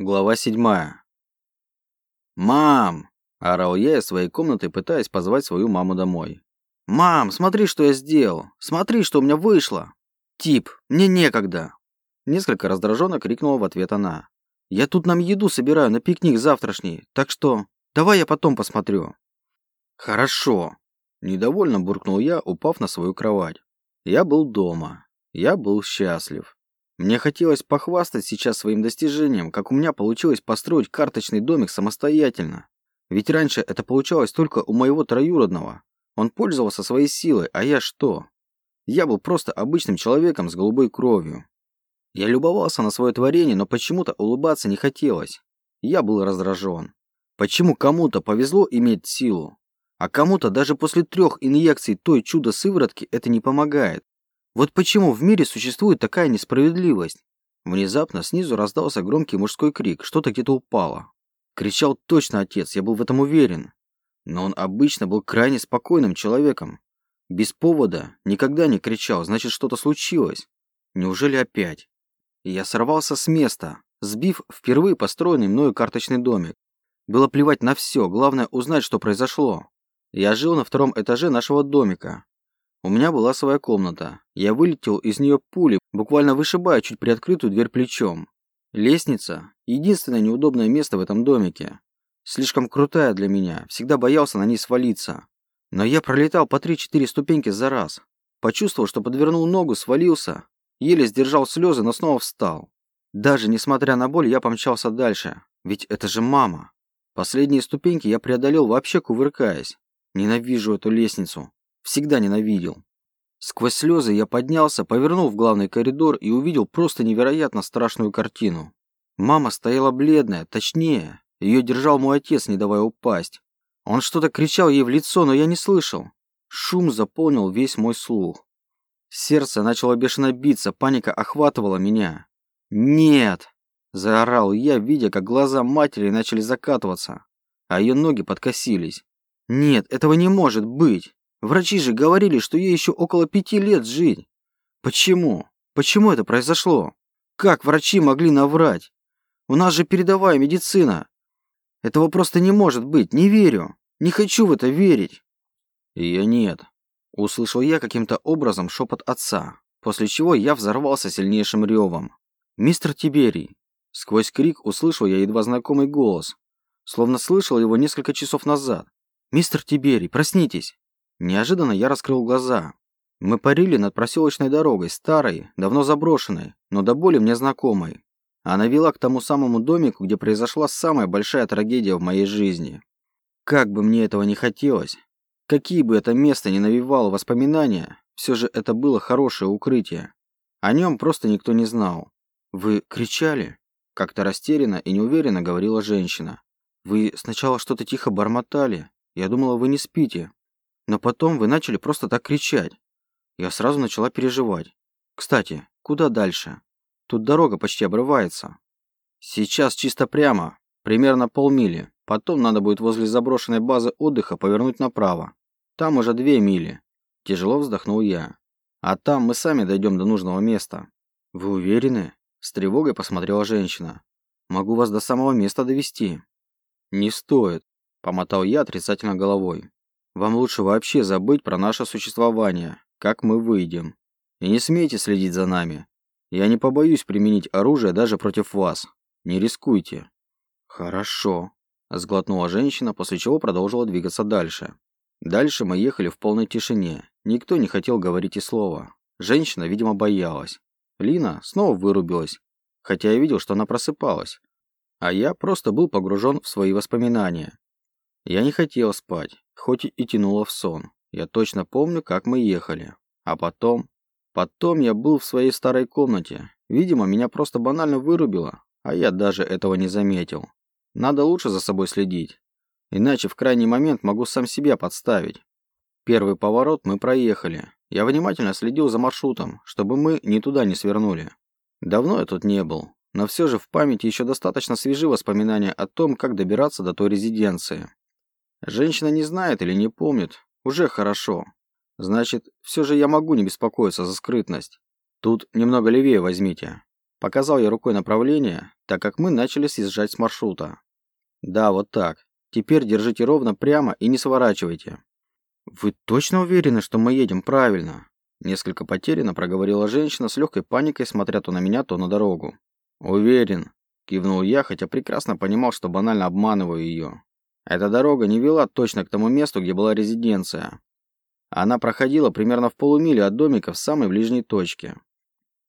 Глава седьмая. «Мам!» – орал я из своей комнаты, пытаясь позвать свою маму домой. «Мам, смотри, что я сделал! Смотри, что у меня вышло!» «Тип, мне некогда!» Несколько раздраженно крикнула в ответ она. «Я тут нам еду собираю на пикник завтрашний, так что давай я потом посмотрю». «Хорошо!» – недовольно буркнул я, упав на свою кровать. Я был дома. Я был счастлив. Мне хотелось похвастать сейчас своим достижением, как у меня получилось построить карточный домик самостоятельно. Ведь раньше это получалось только у моего троюродного. Он пользовался своей силой, а я что? Я был просто обычным человеком с голубой кровью. Я любовался на свое творение, но почему-то улыбаться не хотелось. Я был раздражен. Почему кому-то повезло иметь силу, а кому-то даже после трех инъекций той чудо-сыворотки это не помогает? Вот почему в мире существует такая несправедливость? Внезапно снизу раздался громкий мужской крик, что-то где-то упало. Кричал точно отец, я был в этом уверен. Но он обычно был крайне спокойным человеком. Без повода никогда не кричал, значит что-то случилось. Неужели опять? Я сорвался с места, сбив впервые построенный мною карточный домик. Было плевать на все, главное узнать, что произошло. Я жил на втором этаже нашего домика, у меня была своя комната. Я вылетел из нее пулей, буквально вышибая чуть приоткрытую дверь плечом. Лестница – единственное неудобное место в этом домике. Слишком крутая для меня, всегда боялся на ней свалиться. Но я пролетал по 3-4 ступеньки за раз. Почувствовал, что подвернул ногу, свалился. Еле сдержал слезы, но снова встал. Даже несмотря на боль, я помчался дальше. Ведь это же мама. Последние ступеньки я преодолел вообще кувыркаясь. Ненавижу эту лестницу. Всегда ненавидел. Сквозь слезы я поднялся, повернул в главный коридор и увидел просто невероятно страшную картину. Мама стояла бледная, точнее, ее держал мой отец, не давая упасть. Он что-то кричал ей в лицо, но я не слышал. Шум заполнил весь мой слух. Сердце начало бешено биться, паника охватывала меня. «Нет!» – заорал я, видя, как глаза матери начали закатываться, а ее ноги подкосились. «Нет, этого не может быть!» Врачи же говорили, что ей еще около пяти лет жить. Почему? Почему это произошло? Как врачи могли наврать? У нас же передовая медицина. Этого просто не может быть, не верю. Не хочу в это верить. Я нет. Услышал я каким-то образом шепот отца, после чего я взорвался сильнейшим ревом. «Мистер Тиберий!» Сквозь крик услышал я едва знакомый голос, словно слышал его несколько часов назад. «Мистер Тиберий, проснитесь!» Неожиданно я раскрыл глаза. Мы парили над проселочной дорогой, старой, давно заброшенной, но до боли мне знакомой. Она вела к тому самому домику, где произошла самая большая трагедия в моей жизни. Как бы мне этого не хотелось, какие бы это место ни навевало воспоминания, все же это было хорошее укрытие. О нем просто никто не знал. «Вы кричали?» Как-то растерянно и неуверенно говорила женщина. «Вы сначала что-то тихо бормотали. Я думала, вы не спите. Но потом вы начали просто так кричать. Я сразу начала переживать. Кстати, куда дальше? Тут дорога почти обрывается. Сейчас чисто прямо, примерно полмили. Потом надо будет возле заброшенной базы отдыха повернуть направо. Там уже две мили. Тяжело вздохнул я. А там мы сами дойдем до нужного места. Вы уверены? С тревогой посмотрела женщина. Могу вас до самого места довести. Не стоит, помотал я отрицательно головой. Вам лучше вообще забыть про наше существование, как мы выйдем. И не смейте следить за нами. Я не побоюсь применить оружие даже против вас. Не рискуйте. Хорошо, сглотнула женщина, после чего продолжила двигаться дальше. Дальше мы ехали в полной тишине. Никто не хотел говорить и слова. Женщина, видимо, боялась. Лина снова вырубилась, хотя я видел, что она просыпалась. А я просто был погружен в свои воспоминания. Я не хотел спать хоть и тянуло в сон. Я точно помню, как мы ехали. А потом... Потом я был в своей старой комнате. Видимо, меня просто банально вырубило, а я даже этого не заметил. Надо лучше за собой следить. Иначе в крайний момент могу сам себя подставить. Первый поворот мы проехали. Я внимательно следил за маршрутом, чтобы мы ни туда не свернули. Давно я тут не был, но все же в памяти еще достаточно свежи воспоминания о том, как добираться до той резиденции. Женщина не знает или не помнит. Уже хорошо. Значит, все же я могу не беспокоиться за скрытность. Тут немного левее возьмите. Показал я рукой направление, так как мы начали съезжать с маршрута. Да, вот так. Теперь держите ровно прямо и не сворачивайте. Вы точно уверены, что мы едем правильно? Несколько потерянно проговорила женщина с легкой паникой, смотря то на меня, то на дорогу. Уверен, кивнул я, хотя прекрасно понимал, что банально обманываю ее. Эта дорога не вела точно к тому месту, где была резиденция. Она проходила примерно в полумиле от домика в самой ближней точке.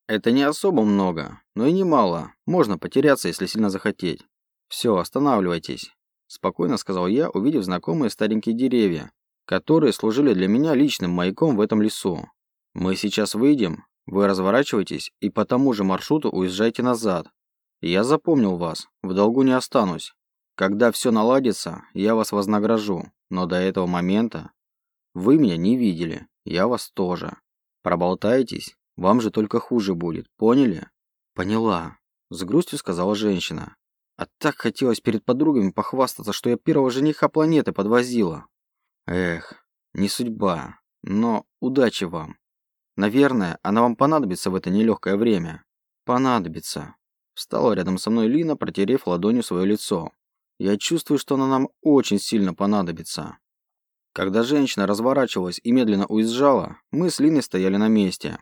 Это не особо много, но и немало. Можно потеряться, если сильно захотеть. Все, останавливайтесь. Спокойно сказал я, увидев знакомые старенькие деревья, которые служили для меня личным маяком в этом лесу. Мы сейчас выйдем, вы разворачиваетесь и по тому же маршруту уезжайте назад. Я запомнил вас, в долгу не останусь. Когда все наладится, я вас вознагражу, но до этого момента вы меня не видели, я вас тоже. Проболтаетесь, вам же только хуже будет, поняли? Поняла, с грустью сказала женщина. А так хотелось перед подругами похвастаться, что я первого жениха планеты подвозила. Эх, не судьба, но удачи вам. Наверное, она вам понадобится в это нелегкое время. Понадобится. Встала рядом со мной Лина, протерев ладонью свое лицо. Я чувствую, что она нам очень сильно понадобится. Когда женщина разворачивалась и медленно уезжала, мы с Линой стояли на месте.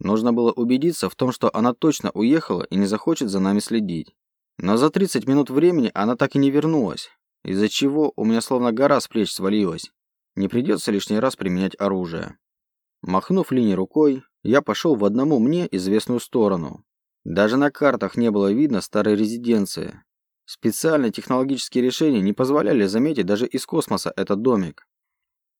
Нужно было убедиться в том, что она точно уехала и не захочет за нами следить. Но за 30 минут времени она так и не вернулась, из-за чего у меня словно гора с плеч свалилась. Не придется лишний раз применять оружие. Махнув Лине рукой, я пошел в одному мне известную сторону. Даже на картах не было видно старой резиденции, Специальные технологические решения не позволяли заметить даже из космоса этот домик.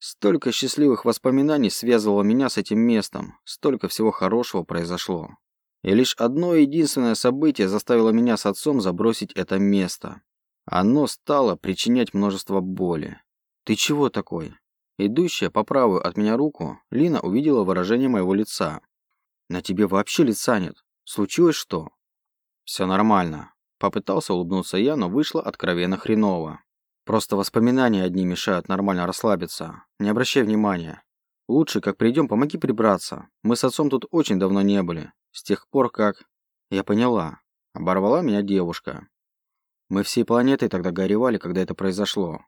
Столько счастливых воспоминаний связывало меня с этим местом, столько всего хорошего произошло. И лишь одно единственное событие заставило меня с отцом забросить это место. Оно стало причинять множество боли. «Ты чего такой?» Идущая по правую от меня руку, Лина увидела выражение моего лица. «На тебе вообще лица нет. Случилось что?» «Все нормально. Попытался улыбнуться я, но вышло откровенно хреново. Просто воспоминания одни мешают нормально расслабиться. Не обращай внимания. Лучше, как придем, помоги прибраться. Мы с отцом тут очень давно не были. С тех пор, как... Я поняла. Оборвала меня девушка. Мы всей планетой тогда горевали, когда это произошло.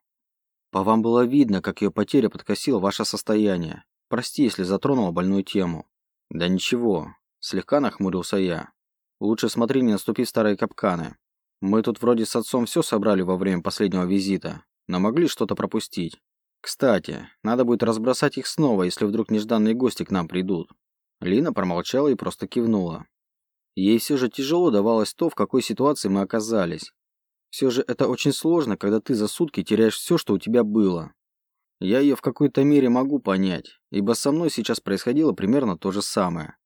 По вам было видно, как ее потеря подкосила ваше состояние. Прости, если затронула больную тему. Да ничего. Слегка нахмурился я. Лучше смотри, не наступи в старые капканы. Мы тут вроде с отцом все собрали во время последнего визита, но могли что-то пропустить. Кстати, надо будет разбросать их снова, если вдруг нежданные гости к нам придут. Лина промолчала и просто кивнула. Ей все же тяжело давалось то, в какой ситуации мы оказались. Все же это очень сложно, когда ты за сутки теряешь все, что у тебя было. Я ее в какой-то мере могу понять, ибо со мной сейчас происходило примерно то же самое.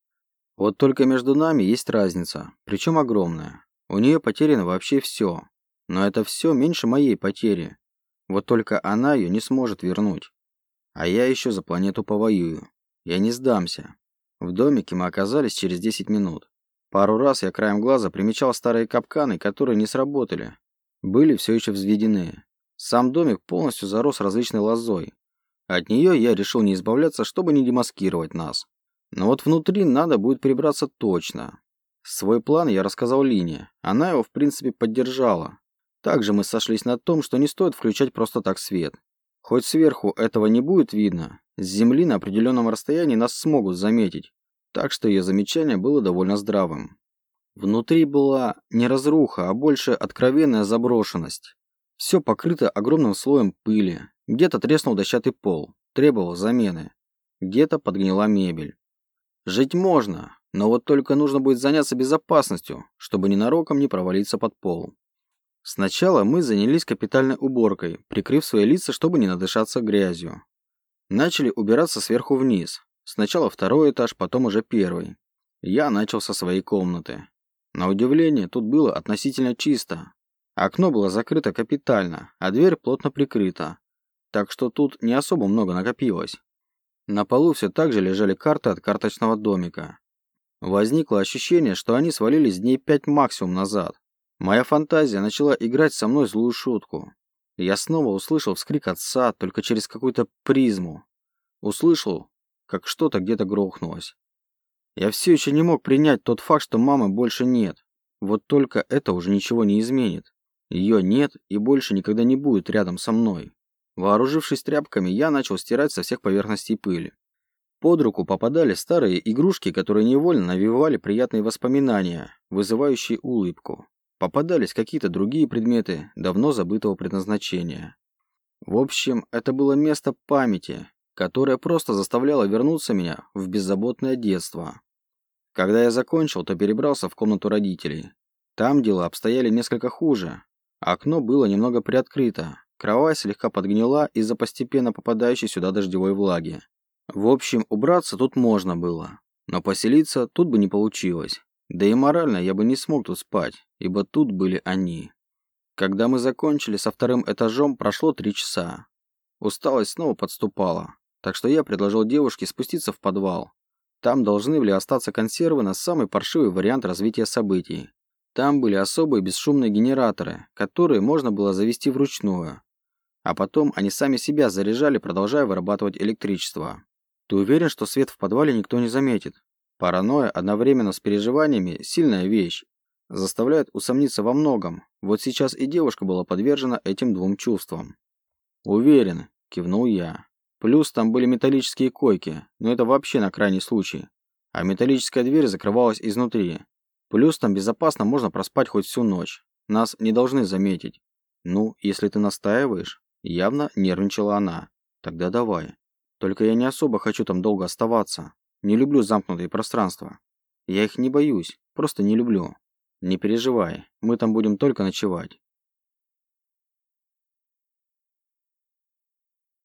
Вот только между нами есть разница, причем огромная. У нее потеряно вообще все. Но это все меньше моей потери. Вот только она ее не сможет вернуть. А я еще за планету повоюю. Я не сдамся. В домике мы оказались через 10 минут. Пару раз я краем глаза примечал старые капканы, которые не сработали. Были все еще взведены. Сам домик полностью зарос различной лозой. От нее я решил не избавляться, чтобы не демаскировать нас. Но вот внутри надо будет прибраться точно. Свой план я рассказал Лине. Она его, в принципе, поддержала. Также мы сошлись на том, что не стоит включать просто так свет. Хоть сверху этого не будет видно, с земли на определенном расстоянии нас смогут заметить. Так что ее замечание было довольно здравым. Внутри была не разруха, а больше откровенная заброшенность. Все покрыто огромным слоем пыли. Где-то треснул дощатый пол, требовал замены. Где-то подгнила мебель. Жить можно, но вот только нужно будет заняться безопасностью, чтобы ненароком не провалиться под пол. Сначала мы занялись капитальной уборкой, прикрыв свои лица, чтобы не надышаться грязью. Начали убираться сверху вниз. Сначала второй этаж, потом уже первый. Я начал со своей комнаты. На удивление, тут было относительно чисто. Окно было закрыто капитально, а дверь плотно прикрыта. Так что тут не особо много накопилось. На полу все так же лежали карты от карточного домика. Возникло ощущение, что они свалились дней пять максимум назад. Моя фантазия начала играть со мной злую шутку. Я снова услышал вскрик отца, только через какую-то призму. Услышал, как что-то где-то грохнулось. Я все еще не мог принять тот факт, что мамы больше нет. Вот только это уже ничего не изменит. Ее нет и больше никогда не будет рядом со мной. Вооружившись тряпками, я начал стирать со всех поверхностей пыли. Под руку попадали старые игрушки, которые невольно навевали приятные воспоминания, вызывающие улыбку. Попадались какие-то другие предметы давно забытого предназначения. В общем, это было место памяти, которое просто заставляло вернуться меня в беззаботное детство. Когда я закончил, то перебрался в комнату родителей. Там дела обстояли несколько хуже. Окно было немного приоткрыто, кровать слегка подгнила из-за постепенно попадающей сюда дождевой влаги. В общем, убраться тут можно было, но поселиться тут бы не получилось. Да и морально я бы не смог тут спать, ибо тут были они. Когда мы закончили со вторым этажом, прошло три часа. Усталость снова подступала, так что я предложил девушке спуститься в подвал, там должны были остаться консервы на самый паршивый вариант развития событий. Там были особые бесшумные генераторы, которые можно было завести вручную. А потом они сами себя заряжали, продолжая вырабатывать электричество. Ты уверен, что свет в подвале никто не заметит? Паранойя одновременно с переживаниями – сильная вещь. Заставляет усомниться во многом. Вот сейчас и девушка была подвержена этим двум чувствам. «Уверен», – кивнул я. Плюс там были металлические койки, но это вообще на крайний случай. А металлическая дверь закрывалась изнутри. Плюс там безопасно можно проспать хоть всю ночь. Нас не должны заметить. Ну, если ты настаиваешь, явно нервничала она. Тогда давай. Только я не особо хочу там долго оставаться. Не люблю замкнутые пространства. Я их не боюсь, просто не люблю. Не переживай, мы там будем только ночевать.